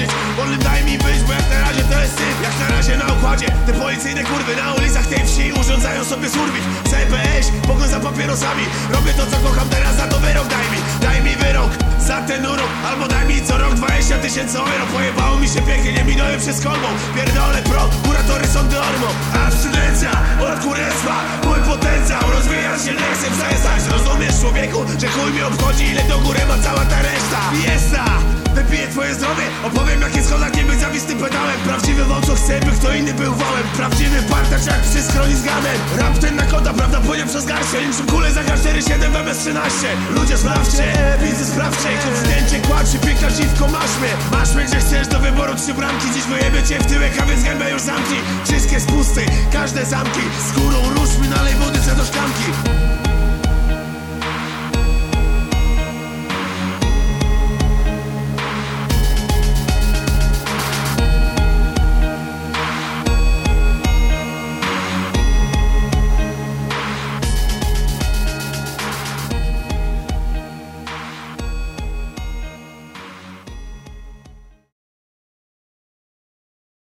żyć Wolnym daj mi być, bo jak na razie to jest syf. Jak na razie na układzie Te policyjne kurwy na ulicach tej wsi Urządzają sobie surwik CPS, pogoń za papierosami. Robię to co kocham, teraz za to wyrok daj mi. Daj mi wyrok za ten urok Albo daj mi co rok 20 tysięcy euro. Pojebało mi się pięknie, nie minąłem przez kolbą Pierdolę pro, kuratory sądy ormo Abstynencja od kurestwa Mój potencjał. Rozwija się nie chcę przestać Rozumiesz człowieku, że chuj mnie obchodzi Ile do góry ma cała ta reszta. Twoje zdrowie, opowiem jak jest konak nie być zawistym pedałem. Prawdziwy wąt co chce, by kto inny był wołem. Prawdziwy partacz jak przy skroni z ganem Rap ten na koda, prawda płynie przez garście. Niczym kule za 4-7 w 13 Ludzie sprawdźcie, widzę sprawdźcie. Zdjęcie, kładź piękna dziwko, masz mnie. Masz mnie gdzie chcesz, do wyboru trzy bramki. Dziś wyjebie cię w tyłek, a więc gębę już zamknij. Wszystkie spusty, każde zamki. Skórą rusz mi, nalej wody co do szklanki